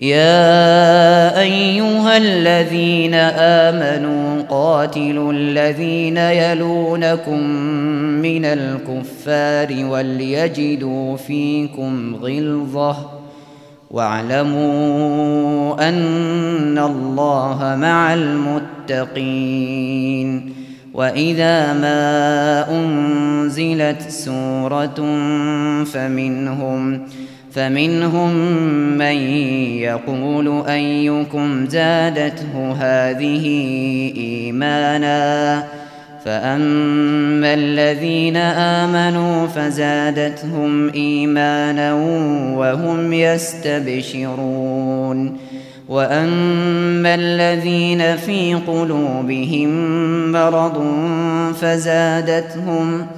يا أيها الذين آمنوا قاتلوا الذين يلونكم من الكفار وليجدوا فيكم غلظة. واعلموا أن الله مع المتقين. وإذا ما أنزلت سورة فمنهم فمنهم من يقول أيكم زادته هذه إيمانا فأما الذين آمنوا فزادتهم إيمانا وهم يستبشرون وأما الذين في قلوبهم مرض فزادتهم إيمانا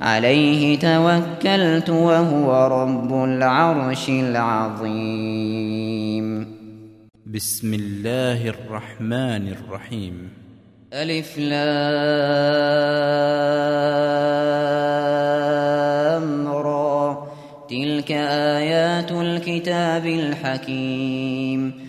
عليه توكلت وهو رب العرش العظيم. بسم الله الرحمن الرحيم. ألف لامرا. تلك آيات الكتاب الحكيم.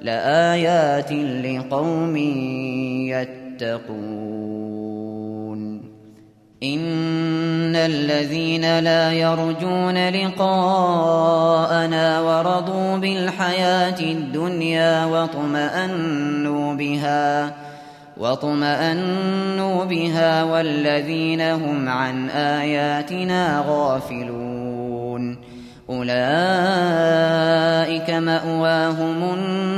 لآيات لقوم يتقون. إن الذين لا يرجون لقاءنا ورضوا بالحياة الدنيا وطمأنوا بها وطمأنوا بها والذين هم عن آياتنا غافلون. أولئك مأواهم النار.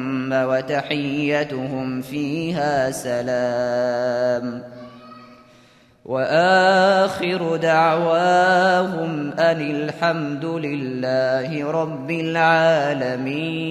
نعم وتحيتهم فيها سلام. وآخر دعواهم أن الحمد لله رب العالمين.